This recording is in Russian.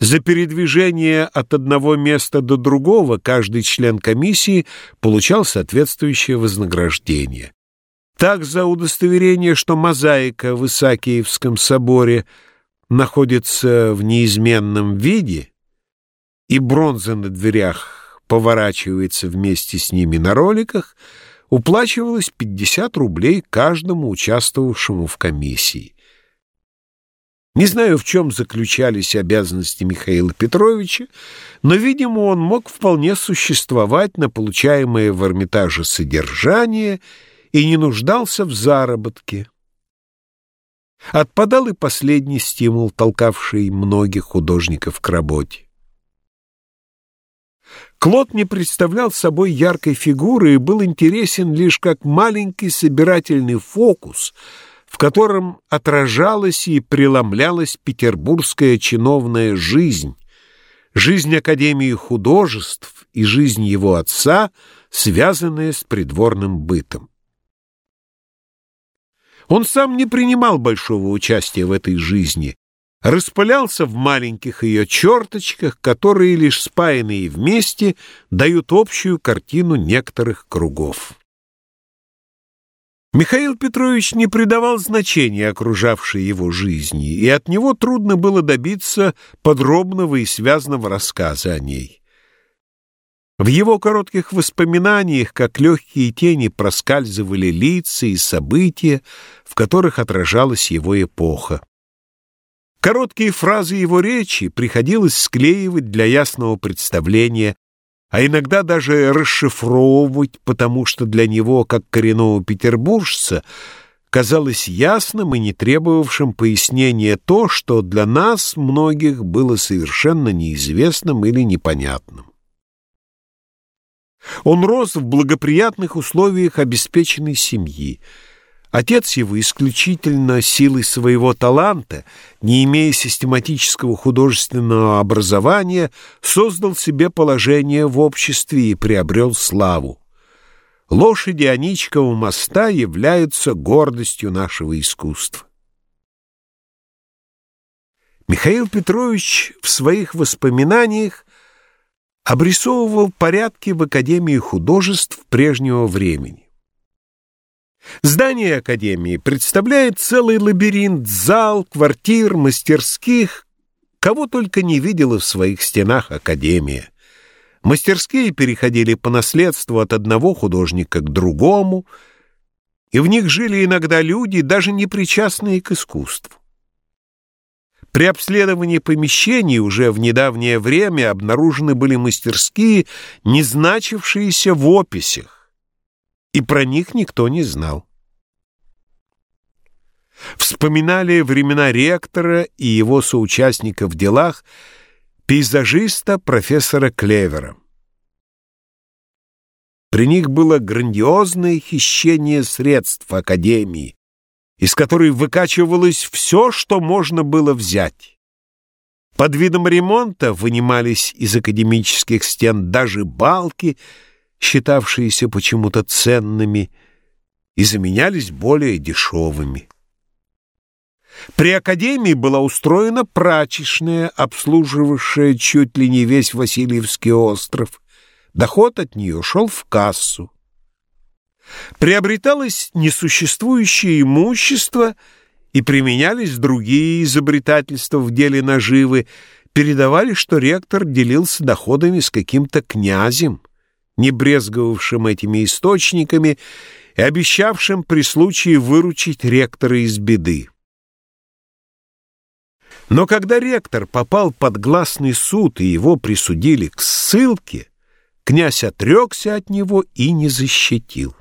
За передвижение от одного места до другого каждый член комиссии получал соответствующее вознаграждение. Так за удостоверение, что мозаика в Исаакиевском соборе находится в неизменном виде, и бронза на дверях поворачивается вместе с ними на роликах, уплачивалось 50 рублей каждому участвовавшему в комиссии. Не знаю, в чем заключались обязанности Михаила Петровича, но, видимо, он мог вполне существовать на получаемое в Эрмитаже содержание и не нуждался в заработке. Отпадал и последний стимул, толкавший многих художников к работе. Клод не представлял собой яркой фигуры и был интересен лишь как маленький собирательный фокус — в котором отражалась и преломлялась петербургская чиновная жизнь, жизнь Академии художеств и жизнь его отца, связанная с придворным бытом. Он сам не принимал большого участия в этой жизни, распылялся в маленьких ее черточках, которые, лишь спаянные вместе, дают общую картину некоторых кругов. Михаил Петрович не придавал значения окружавшей его жизни, и от него трудно было добиться подробного и связанного рассказа о ней. В его коротких воспоминаниях, как легкие тени, проскальзывали лица и события, в которых отражалась его эпоха. Короткие фразы его речи приходилось склеивать для ясного представления а иногда даже расшифровывать, потому что для него, как коренного петербуржца, казалось ясным и не требовавшим пояснения то, что для нас многих было совершенно неизвестным или непонятным. Он рос в благоприятных условиях обеспеченной семьи, Отец его исключительно силой своего таланта, не имея систематического художественного образования, создал себе положение в обществе и приобрел славу. Лошади Аничкова моста являются гордостью нашего искусства. Михаил Петрович в своих воспоминаниях обрисовывал порядки в Академии художеств прежнего времени. Здание Академии представляет целый лабиринт зал, квартир, мастерских, кого только не видела в своих стенах Академия. Мастерские переходили по наследству от одного художника к другому, и в них жили иногда люди, даже не причастные к искусству. При обследовании помещений уже в недавнее время обнаружены были мастерские, не значившиеся в описях, и про них никто не знал. Вспоминали времена ректора и его соучастника в делах, пейзажиста профессора Клевера. При них было грандиозное хищение средств Академии, из которой выкачивалось все, что можно было взять. Под видом ремонта вынимались из академических стен даже балки, считавшиеся почему-то ценными, и заменялись более дешевыми. При академии была устроена прачечная, обслуживавшая чуть ли не весь Васильевский остров. Доход от нее шел в кассу. Приобреталось несуществующее имущество и применялись другие изобретательства в деле наживы. Передавали, что ректор делился доходами с каким-то князем не брезговавшим этими источниками и обещавшим при случае выручить ректора из беды. Но когда ректор попал под гласный суд и его присудили к ссылке, князь отрекся от него и не защитил.